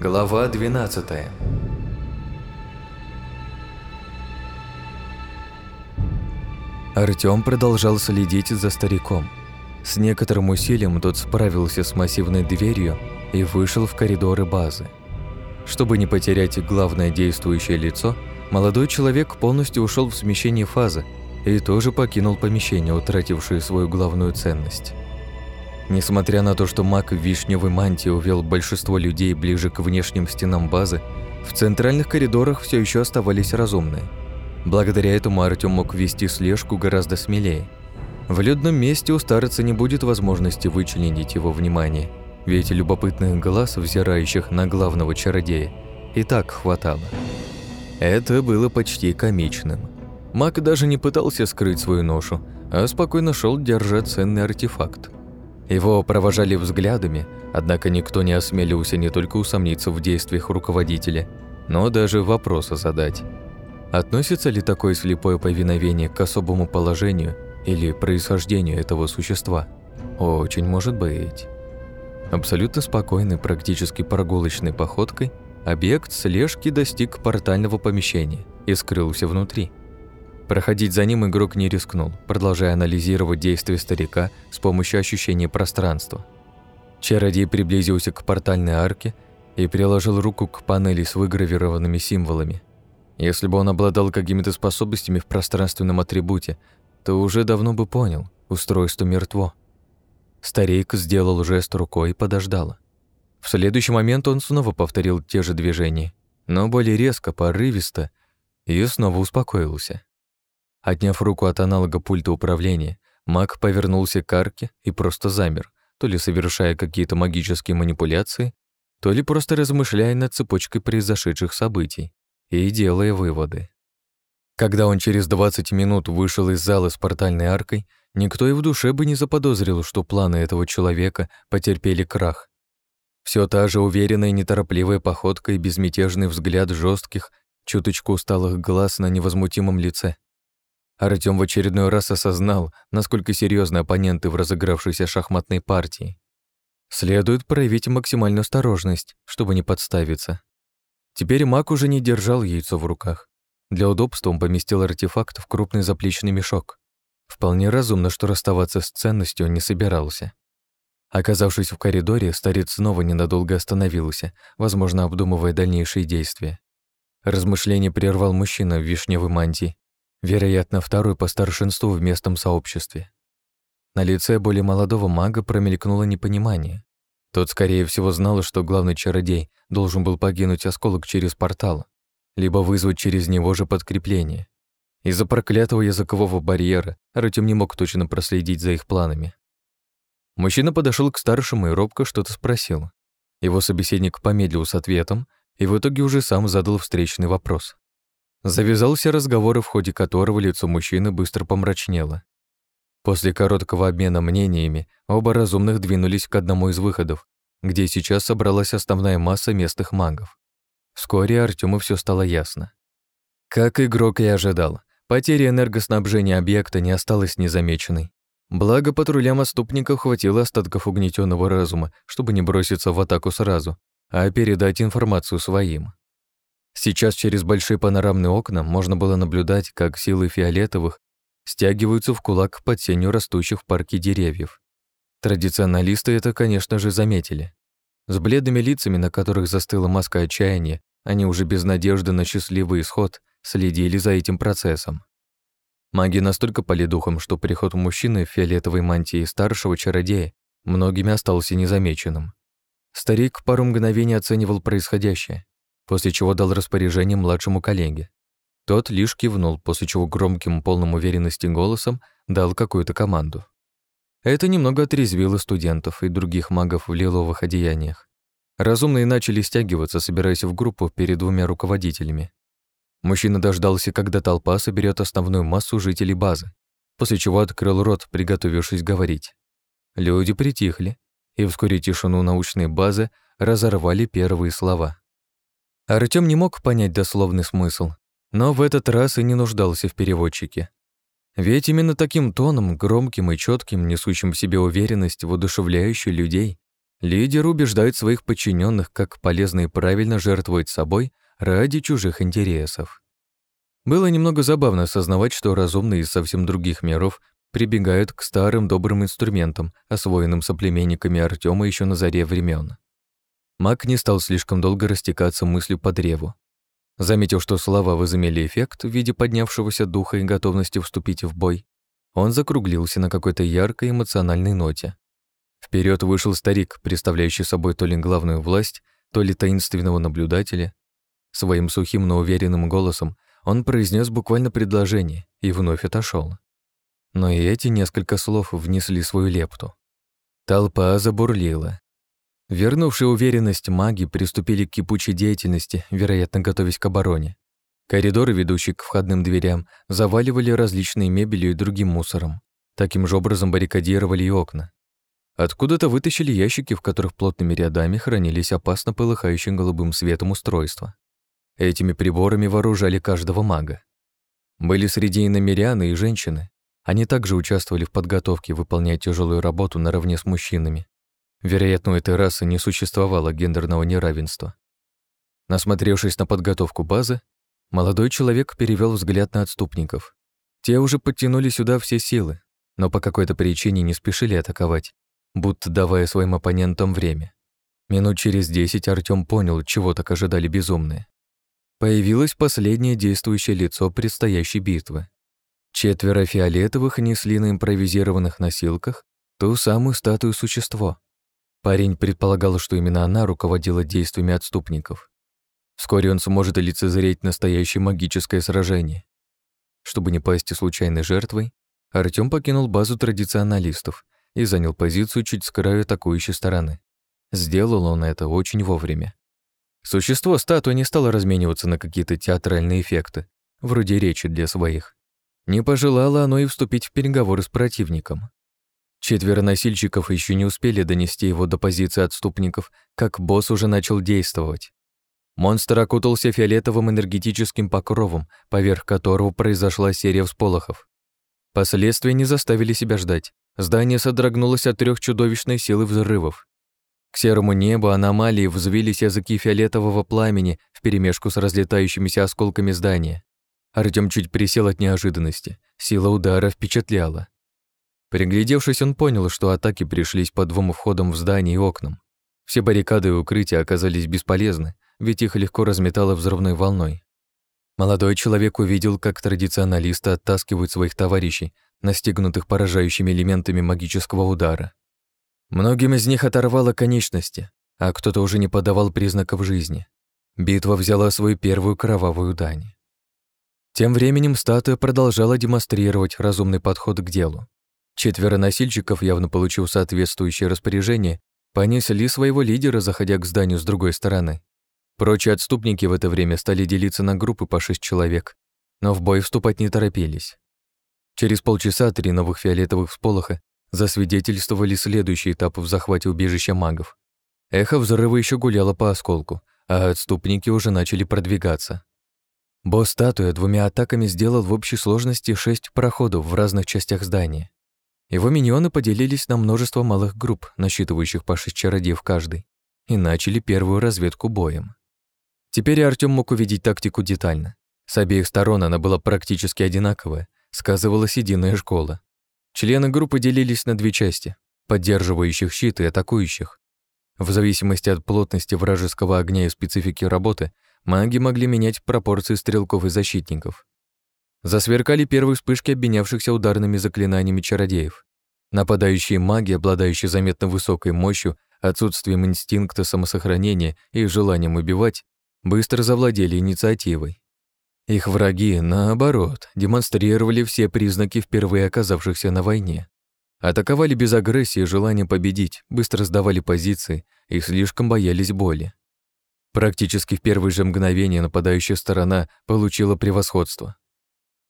Глава 12 Артём продолжал следить за стариком. С некоторым усилием тот справился с массивной дверью и вышел в коридоры базы. Чтобы не потерять главное действующее лицо, молодой человек полностью ушел в смещение фазы и тоже покинул помещение, утратившее свою главную ценность. Несмотря на то, что маг в вишневой мантии увел большинство людей ближе к внешним стенам базы, в центральных коридорах все еще оставались разумные. Благодаря этому Артем мог вести слежку гораздо смелее. В людном месте у старца не будет возможности вычленить его внимание, ведь любопытных глаз, взирающих на главного чародея, и так хватало. Это было почти комичным. Маг даже не пытался скрыть свою ношу, а спокойно шел держать ценный артефакт. Его провожали взглядами, однако никто не осмелился не только усомниться в действиях руководителя, но даже вопросы задать. Относится ли такое слепое повиновение к особому положению или происхождению этого существа? Очень может быть. Абсолютно спокойной, практически прогулочной походкой объект слежки достиг портального помещения и скрылся внутри. Проходить за ним игрок не рискнул, продолжая анализировать действия старика с помощью ощущения пространства. Чародей приблизился к портальной арке и приложил руку к панели с выгравированными символами. Если бы он обладал какими-то способностями в пространственном атрибуте, то уже давно бы понял, устройство мертво. Старик сделал жест рукой и подождал. В следующий момент он снова повторил те же движения, но более резко, порывисто, и снова успокоился. Отняв руку от аналога пульта управления, маг повернулся к арке и просто замер, то ли совершая какие-то магические манипуляции, то ли просто размышляя над цепочкой произошедших событий и делая выводы. Когда он через 20 минут вышел из зала с портальной аркой, никто и в душе бы не заподозрил, что планы этого человека потерпели крах. Все та же уверенная неторопливая походка и безмятежный взгляд жестких, чуточку усталых глаз на невозмутимом лице. Артём в очередной раз осознал, насколько серьезны оппоненты в разыгравшейся шахматной партии. Следует проявить максимальную осторожность, чтобы не подставиться. Теперь маг уже не держал яйцо в руках. Для удобства он поместил артефакт в крупный заплечный мешок. Вполне разумно, что расставаться с ценностью он не собирался. Оказавшись в коридоре, старец снова ненадолго остановился, возможно, обдумывая дальнейшие действия. Размышление прервал мужчина в вишневой мантии вероятно, второй по старшинству в местном сообществе. На лице более молодого мага промелькнуло непонимание. Тот, скорее всего, знал, что главный чародей должен был покинуть осколок через портал, либо вызвать через него же подкрепление. Из-за проклятого языкового барьера Артем не мог точно проследить за их планами. Мужчина подошел к старшему и робко что-то спросил. Его собеседник помедлил с ответом и в итоге уже сам задал встречный вопрос. Завязался разговор, в ходе которого лицо мужчины быстро помрачнело. После короткого обмена мнениями оба разумных двинулись к одному из выходов, где сейчас собралась основная масса местных магов. Вскоре Артему все стало ясно. Как игрок и ожидал, потеря энергоснабжения объекта не осталась незамеченной. Благо, патрулям отступников хватило остатков угнетенного разума, чтобы не броситься в атаку сразу, а передать информацию своим. Сейчас через большие панорамные окна можно было наблюдать, как силы фиолетовых стягиваются в кулак под сенью растущих в парке деревьев. Традиционалисты это, конечно же, заметили. С бледными лицами, на которых застыла маска отчаяния, они уже без надежды на счастливый исход следили за этим процессом. Маги настолько пали духом, что приход мужчины в фиолетовой мантии старшего чародея многими остался незамеченным. Старик пару мгновений оценивал происходящее, после чего дал распоряжение младшему коллеге. Тот лишь кивнул, после чего громким, полным уверенности голосом дал какую-то команду. Это немного отрезвило студентов и других магов в лиловых одеяниях. Разумные начали стягиваться, собираясь в группу перед двумя руководителями. Мужчина дождался, когда толпа соберет основную массу жителей базы, после чего открыл рот, приготовившись говорить. Люди притихли, и вскоре тишину научной базы разорвали первые слова. Артём не мог понять дословный смысл, но в этот раз и не нуждался в переводчике. Ведь именно таким тоном, громким и четким, несущим в себе уверенность, воодушевляющий людей, Лидер убеждает своих подчиненных, как полезно и правильно жертвовать собой ради чужих интересов. Было немного забавно осознавать, что разумные из совсем других миров прибегают к старым добрым инструментам, освоенным соплеменниками Артема еще на заре времен. Маг не стал слишком долго растекаться мыслью по древу. Заметив, что слова возымели эффект в виде поднявшегося духа и готовности вступить в бой, он закруглился на какой-то яркой эмоциональной ноте. Вперед вышел старик, представляющий собой то ли главную власть, то ли таинственного наблюдателя. Своим сухим, но уверенным голосом он произнес буквально предложение и вновь отошел. Но и эти несколько слов внесли свою лепту. Толпа забурлила. Вернувшие уверенность маги приступили к кипучей деятельности, вероятно, готовясь к обороне. Коридоры, ведущие к входным дверям, заваливали различной мебелью и другим мусором. Таким же образом баррикадировали и окна. Откуда-то вытащили ящики, в которых плотными рядами хранились опасно полыхающим голубым светом устройства. Этими приборами вооружали каждого мага. Были среди и намеряны, и женщины. Они также участвовали в подготовке, выполняя тяжелую работу наравне с мужчинами. Вероятно, у этой расы не существовало гендерного неравенства. Насмотревшись на подготовку базы, молодой человек перевел взгляд на отступников. Те уже подтянули сюда все силы, но по какой-то причине не спешили атаковать, будто давая своим оппонентам время. Минут через десять Артём понял, чего так ожидали безумные. Появилось последнее действующее лицо предстоящей битвы. Четверо фиолетовых несли на импровизированных носилках ту самую статую существо. Парень предполагал, что именно она руководила действиями отступников. Вскоре он сможет лицезреть настоящее магическое сражение. Чтобы не пасть случайной жертвой, Артём покинул базу традиционалистов и занял позицию чуть с краю атакующей стороны. Сделал он это очень вовремя. Существо статуи не стало размениваться на какие-то театральные эффекты, вроде речи для своих. Не пожелало оно и вступить в переговоры с противником. Четверо носильщиков еще не успели донести его до позиции отступников, как босс уже начал действовать. Монстр окутался фиолетовым энергетическим покровом, поверх которого произошла серия всполохов. Последствия не заставили себя ждать. Здание содрогнулось от трех чудовищной силы взрывов. К серому небу аномалии взвились языки фиолетового пламени вперемешку с разлетающимися осколками здания. Артём чуть присел от неожиданности. Сила удара впечатляла. Приглядевшись, он понял, что атаки пришлись по двум входам в здание и окнам. Все баррикады и укрытия оказались бесполезны, ведь их легко разметало взрывной волной. Молодой человек увидел, как традиционалисты оттаскивают своих товарищей, настигнутых поражающими элементами магического удара. Многим из них оторвало конечности, а кто-то уже не подавал признаков жизни. Битва взяла свою первую кровавую дань. Тем временем статуя продолжала демонстрировать разумный подход к делу. Четверо носильщиков, явно получив соответствующее распоряжение, понесли своего лидера, заходя к зданию с другой стороны. Прочие отступники в это время стали делиться на группы по шесть человек, но в бой вступать не торопились. Через полчаса три новых фиолетовых всполоха засвидетельствовали следующий этап в захвате убежища магов. Эхо взрыва еще гуляло по осколку, а отступники уже начали продвигаться. Босс-статуя двумя атаками сделал в общей сложности шесть проходов в разных частях здания. Его миньоны поделились на множество малых групп, насчитывающих по шесть чародеев каждый, и начали первую разведку боем. Теперь Артём мог увидеть тактику детально. С обеих сторон она была практически одинаковая, сказывалась единая школа. Члены группы делились на две части, поддерживающих щит и атакующих. В зависимости от плотности вражеского огня и специфики работы, маги могли менять пропорции стрелков и защитников. Засверкали первые вспышки обменявшихся ударными заклинаниями чародеев. Нападающие маги, обладающие заметно высокой мощью, отсутствием инстинкта самосохранения и желанием убивать, быстро завладели инициативой. Их враги, наоборот, демонстрировали все признаки впервые оказавшихся на войне. Атаковали без агрессии и желания победить, быстро сдавали позиции и слишком боялись боли. Практически в первые же мгновения нападающая сторона получила превосходство.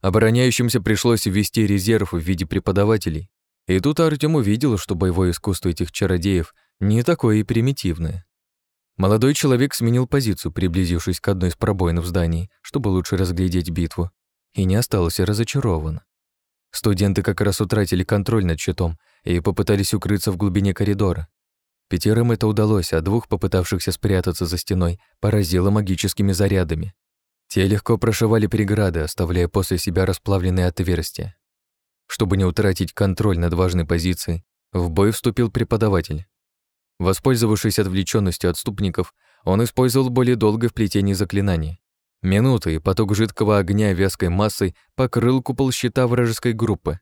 Обороняющимся пришлось ввести резерв в виде преподавателей, и тут Артём увидел, что боевое искусство этих чародеев не такое и примитивное. Молодой человек сменил позицию, приблизившись к одной из пробоин в здании, чтобы лучше разглядеть битву, и не остался разочарован. Студенты как раз утратили контроль над щитом и попытались укрыться в глубине коридора. Пятерым это удалось, а двух, попытавшихся спрятаться за стеной, поразило магическими зарядами. Те легко прошивали преграды, оставляя после себя расплавленные отверстия. Чтобы не утратить контроль над важной позицией, в бой вступил преподаватель. Воспользовавшись отвлеченностью отступников, он использовал более долгое вплетение заклинаний. Минуты, и поток жидкого огня вязкой массой покрыл купол щита вражеской группы.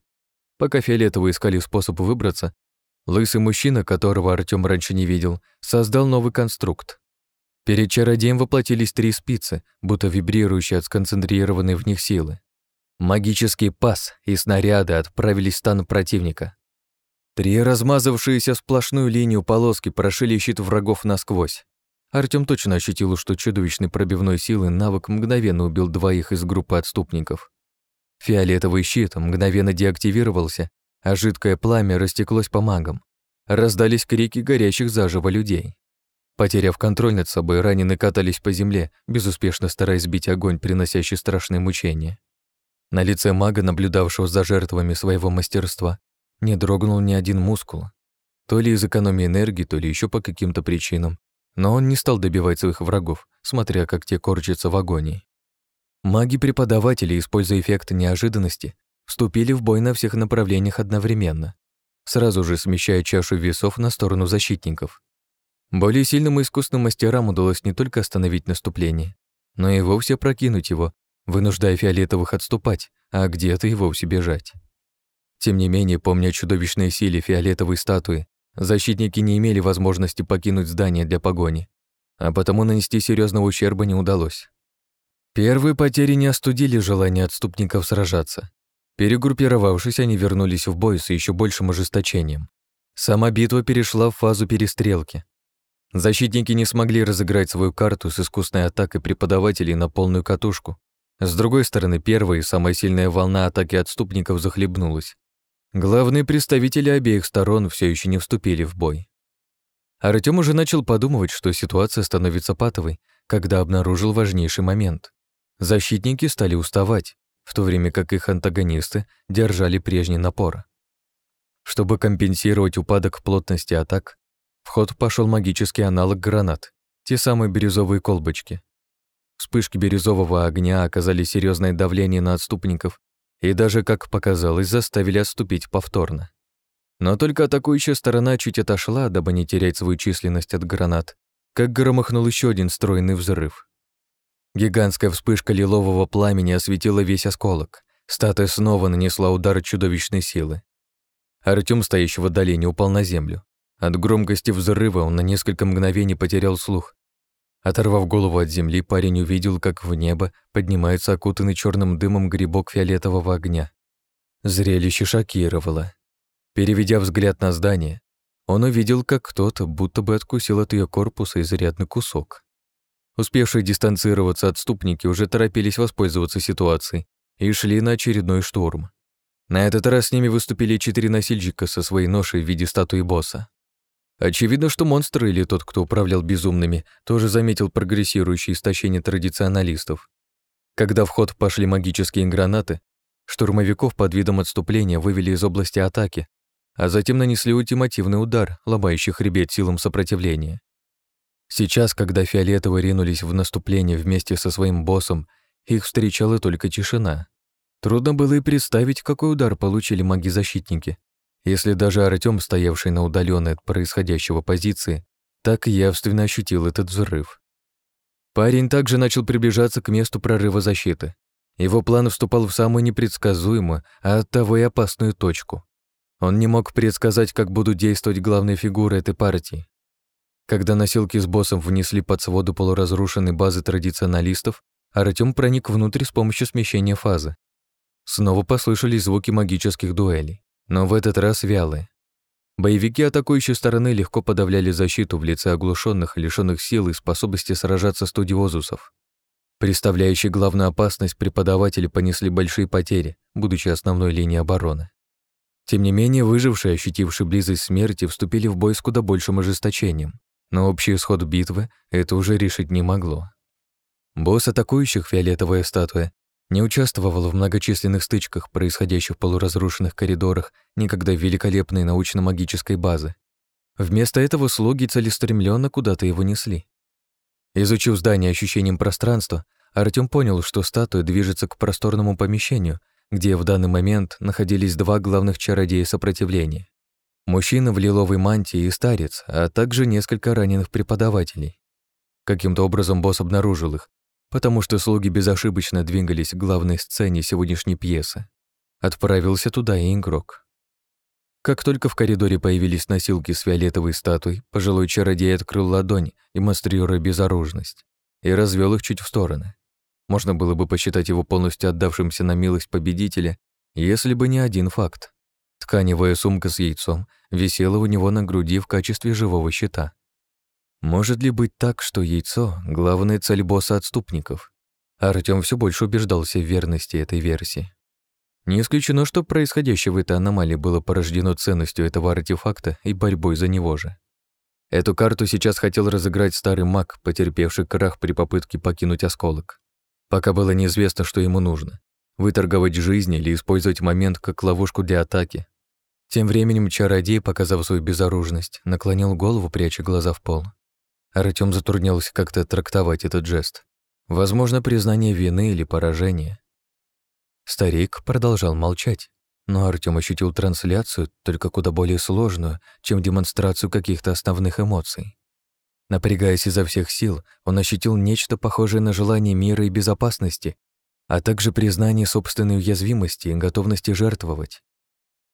Пока фиолетовые искали способ выбраться, лысый мужчина, которого Артём раньше не видел, создал новый конструкт. Перед чародеем воплотились три спицы, будто вибрирующие от сконцентрированной в них силы. Магический пас и снаряды отправились в стан противника. Три размазавшиеся сплошную линию полоски прошили щит врагов насквозь. Артём точно ощутил, что чудовищной пробивной силы навык мгновенно убил двоих из группы отступников. Фиолетовый щит мгновенно деактивировался, а жидкое пламя растеклось по магам. Раздались крики горящих заживо людей. Потеряв контроль над собой, раненые катались по земле, безуспешно стараясь сбить огонь, приносящий страшные мучения. На лице мага, наблюдавшего за жертвами своего мастерства, не дрогнул ни один мускул. То ли из экономии энергии, то ли еще по каким-то причинам. Но он не стал добивать своих врагов, смотря как те корчатся в агонии. Маги-преподаватели, используя эффект неожиданности, вступили в бой на всех направлениях одновременно, сразу же смещая чашу весов на сторону защитников. Более сильным и искусным мастерам удалось не только остановить наступление, но и вовсе прокинуть его, вынуждая фиолетовых отступать, а где-то и вовсе бежать. Тем не менее, помня о чудовищной силе фиолетовой статуи, Защитники не имели возможности покинуть здание для погони, а потому нанести серьезного ущерба не удалось. Первые потери не остудили желание отступников сражаться. Перегруппировавшись, они вернулись в бой с еще большим ожесточением. Сама битва перешла в фазу перестрелки. Защитники не смогли разыграть свою карту с искусной атакой преподавателей на полную катушку. С другой стороны, первая и самая сильная волна атаки отступников захлебнулась. Главные представители обеих сторон все еще не вступили в бой. Артём уже начал подумывать, что ситуация становится патовой, когда обнаружил важнейший момент. Защитники стали уставать, в то время как их антагонисты держали прежний напор. Чтобы компенсировать упадок плотности атак, в ход пошел магический аналог гранат, те самые бирюзовые колбочки. Вспышки бирюзового огня оказали серьезное давление на отступников и даже, как показалось, заставили отступить повторно. Но только атакующая сторона чуть отошла, дабы не терять свою численность от гранат, как громыхнул еще один стройный взрыв. Гигантская вспышка лилового пламени осветила весь осколок. Статуя снова нанесла удар чудовищной силы. Артём, стоящий в отдалении, упал на землю. От громкости взрыва он на несколько мгновений потерял слух Оторвав голову от земли, парень увидел, как в небо поднимается окутанный черным дымом грибок фиолетового огня. Зрелище шокировало. Переведя взгляд на здание, он увидел, как кто-то будто бы откусил от ее корпуса изрядный кусок. Успевшие дистанцироваться отступники уже торопились воспользоваться ситуацией и шли на очередной штурм. На этот раз с ними выступили четыре носильщика со своей ношей в виде статуи босса. Очевидно, что монстр или тот, кто управлял безумными, тоже заметил прогрессирующее истощение традиционалистов. Когда в ход пошли магические гранаты, штурмовиков под видом отступления вывели из области атаки, а затем нанесли ультимативный удар, ломающий хребет силам сопротивления. Сейчас, когда фиолетовые ринулись в наступление вместе со своим боссом, их встречала только тишина. Трудно было и представить, какой удар получили маги-защитники. Если даже Артём, стоявший на удаленной от происходящего позиции, так явственно ощутил этот взрыв. Парень также начал приближаться к месту прорыва защиты. Его план вступал в самую непредсказуемую, а оттого и опасную точку. Он не мог предсказать, как будут действовать главные фигуры этой партии. Когда носилки с боссом внесли под своды полуразрушенной базы традиционалистов, Артём проник внутрь с помощью смещения фазы. Снова послышались звуки магических дуэлей но в этот раз вялые. Боевики атакующей стороны легко подавляли защиту в лице оглушенных, лишенных сил и способности сражаться студиозусов. Представляющие главную опасность преподаватели понесли большие потери, будучи основной линией обороны. Тем не менее, выжившие, ощутившие близость смерти, вступили в бой с куда большим ожесточением, но общий исход битвы это уже решить не могло. Босс атакующих фиолетовая статуя не участвовал в многочисленных стычках, происходящих в полуразрушенных коридорах некогда великолепной научно-магической базы. Вместо этого слуги целеустремленно куда-то его несли. Изучив здание ощущением пространства, Артём понял, что статуя движется к просторному помещению, где в данный момент находились два главных чародея сопротивления. Мужчина в лиловой мантии и старец, а также несколько раненых преподавателей. Каким-то образом босс обнаружил их, потому что слуги безошибочно двигались к главной сцене сегодняшней пьесы. Отправился туда и игрок. Как только в коридоре появились носилки с фиолетовой статуей, пожилой чародей открыл ладонь, демонстрируя безоружность, и развел их чуть в стороны. Можно было бы посчитать его полностью отдавшимся на милость победителя, если бы не один факт. Тканевая сумка с яйцом висела у него на груди в качестве живого щита. Может ли быть так, что яйцо — главная цель босса отступников? Артём все больше убеждался в верности этой версии. Не исключено, что происходящее в этой аномалии было порождено ценностью этого артефакта и борьбой за него же. Эту карту сейчас хотел разыграть старый маг, потерпевший крах при попытке покинуть осколок. Пока было неизвестно, что ему нужно. Выторговать жизнь или использовать момент как ловушку для атаки. Тем временем чародей, показав свою безоружность, наклонил голову, пряча глаза в пол. Артём затруднялся как-то трактовать этот жест. Возможно, признание вины или поражение. Старик продолжал молчать, но Артём ощутил трансляцию, только куда более сложную, чем демонстрацию каких-то основных эмоций. Напрягаясь изо всех сил, он ощутил нечто похожее на желание мира и безопасности, а также признание собственной уязвимости и готовности жертвовать.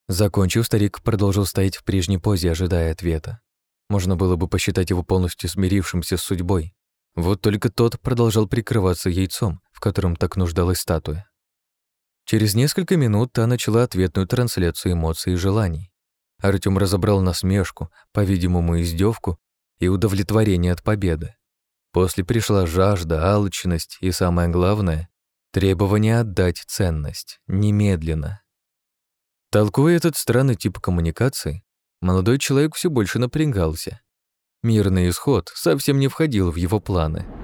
Закончив, старик продолжил стоять в прежней позе, ожидая ответа. Можно было бы посчитать его полностью смирившимся с судьбой. Вот только тот продолжал прикрываться яйцом, в котором так нуждалась статуя. Через несколько минут та начала ответную трансляцию эмоций и желаний. Артём разобрал насмешку, по-видимому, издевку и удовлетворение от победы. После пришла жажда, алчность и, самое главное, требование отдать ценность, немедленно. Толкуя этот странный тип коммуникации, молодой человек все больше напрягался. Мирный исход совсем не входил в его планы —